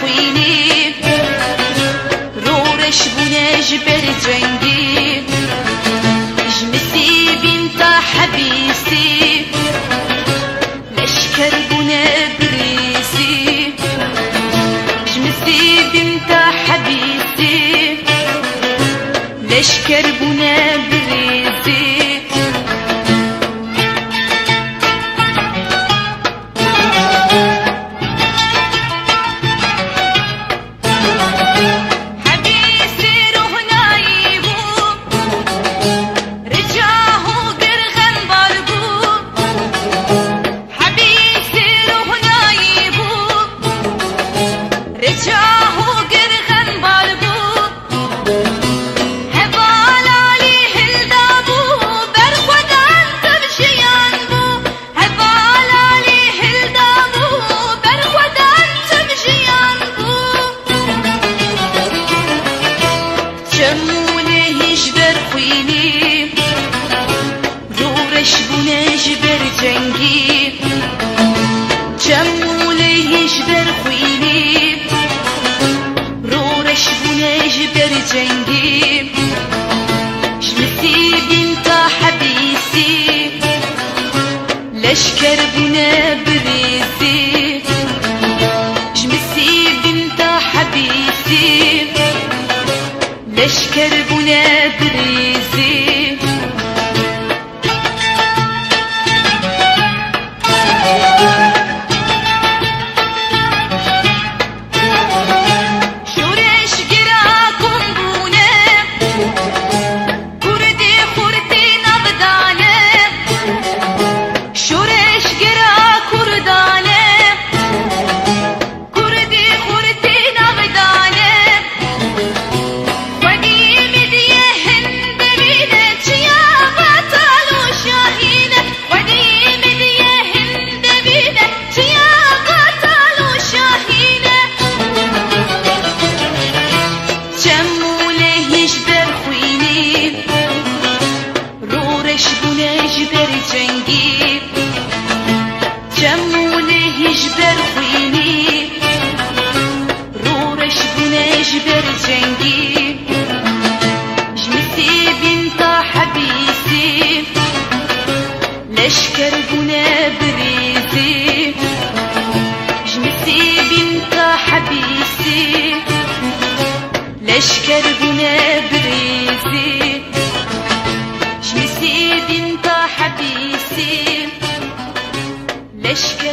خوینی. رورش بونه جبر جنگی. جمسی بنت حبیسی. لشکر بونه بریسی جمسی بنت حبیسی. لشکر بونه بریسی رورش بونه جبر جنگی. جمونه جبر خوینی رورش جبر جنگی. شمسی بنت حبیسی لشکر بونه بریزی. جمسی بنت حبیسی لشکر بونه بریزی. جنگي جموله يجبر خويني رورش بونه يجبر جنگي جمسي بنت حبيسي لشكر بنا بريزي جمسي بنت حبيسي لشكر بنا بريزي جمسي بنت حبيسي لشكر